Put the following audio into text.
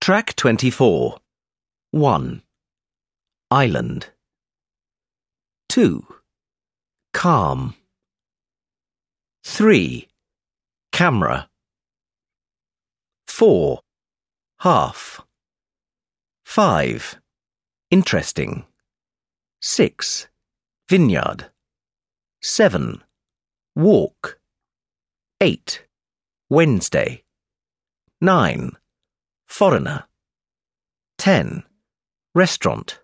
Track 24. 1. Island. 2. Calm. 3. Camera. 4. Half. 5. Interesting. 6. Vineyard. 7. Walk. 8. Wednesday. 9. Foreigner. 10. Restaurant.